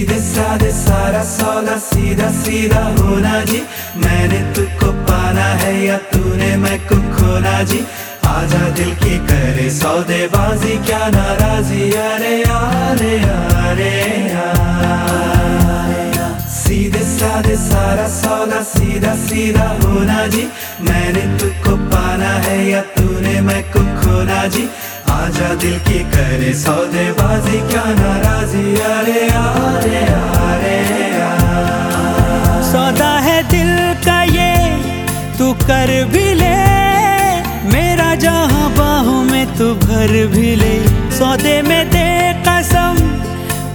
सारा सौदा, सीधा सीधा होना जी। मैंने तुझको पाना है या तूने मैं को खोना जी। आजा दिल की करे सौदेबाजी, क्या नाराजी। अरे अरे अरे। सीधे साधे सारा सौदा, सीधा सीधा होना जी। मैंने तुझको पाना है या तूने मैं को खोना जी। आजा दिल की करे सौदेबाजी, क्या नाराजी? अरे अरे अरे सौदा है दिल का ये, तू कर भी ले। मेरा जहाँ बाहों में तू भर भी ले। सौदे में दे कसम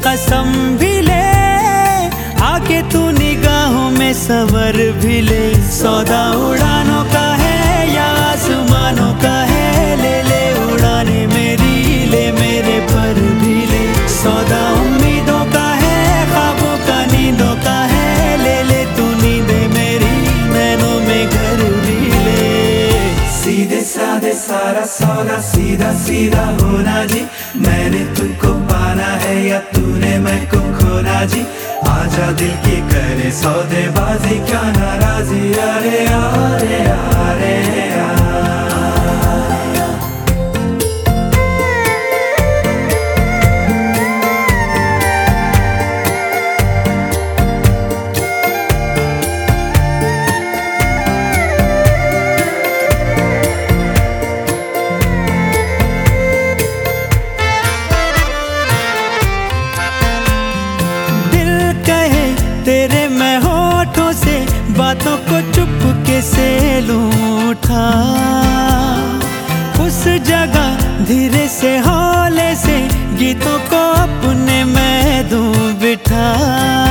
कसम भी ले। आके तू निगाहों में सवर भी ले। सौदा उड़ानों का सीधे सारा सौदा सीधा सीधा होना जी। मैंने तुमको पाना है या तूने मैं को खोना जी। आजा दिल की करे सौदेबाजी, क्या नाराजी, अरे से लूठा उस जगह धीरे से हौले से गीतों को अपने मैं दूँ बिठा।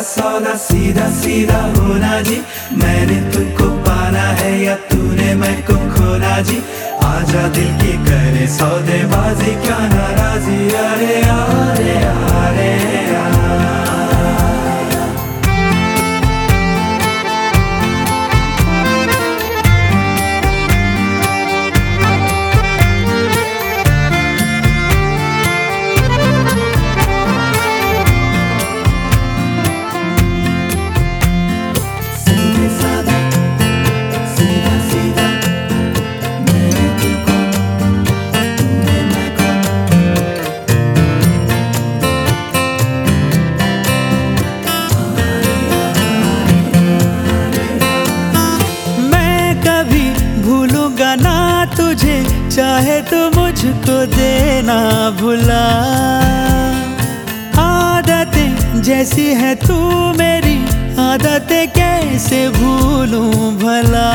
सौदा सीधा सीधा होना जी। मैंने तुमको पाना है या तूने मैं को खोना जी। आजा दिल की करे सौदेबाजी, क्या नाराजी, अरे अरे चाहे तो मुझको देना भुला। आदतें जैसी है तू मेरी आदतें कैसे भूलूं भला?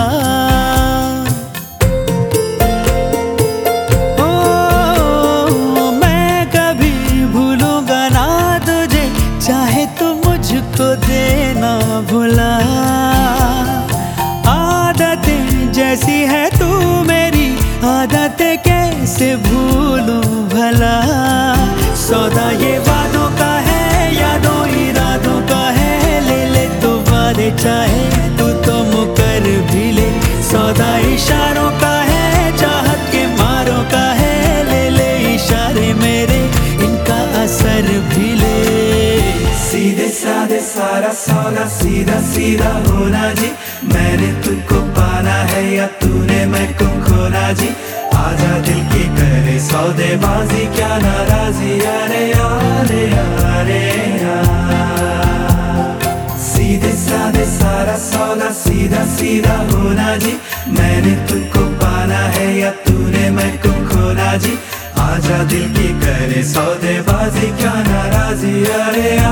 आदतें कैसे भूलूं भला? सौदा ये वादों का है, यादों, इरादों का है। ले ले तो वादे, चाहे तू तो मुकर भी ले। सौदा इशारों का है, चाहत के मारों का है। ले ले इशारे मेरे, इनका असर भी ले। सीधे साधे सारा सौदा, सीधा सीधा होना जी। मैंने तुमको पाना है या तूने मैं को खोना जी। आजा दिल की करे सौदेबाजी, क्या नाराजी अरे अरे अरे सीधे साधे सारा सौदा, सीधा सीधा होना जी। मैंने तुमको पाना है या तूने मैं को खोना जी। आजा दिल की करे सौदेबाजी, क्या नाराजी अरे अरे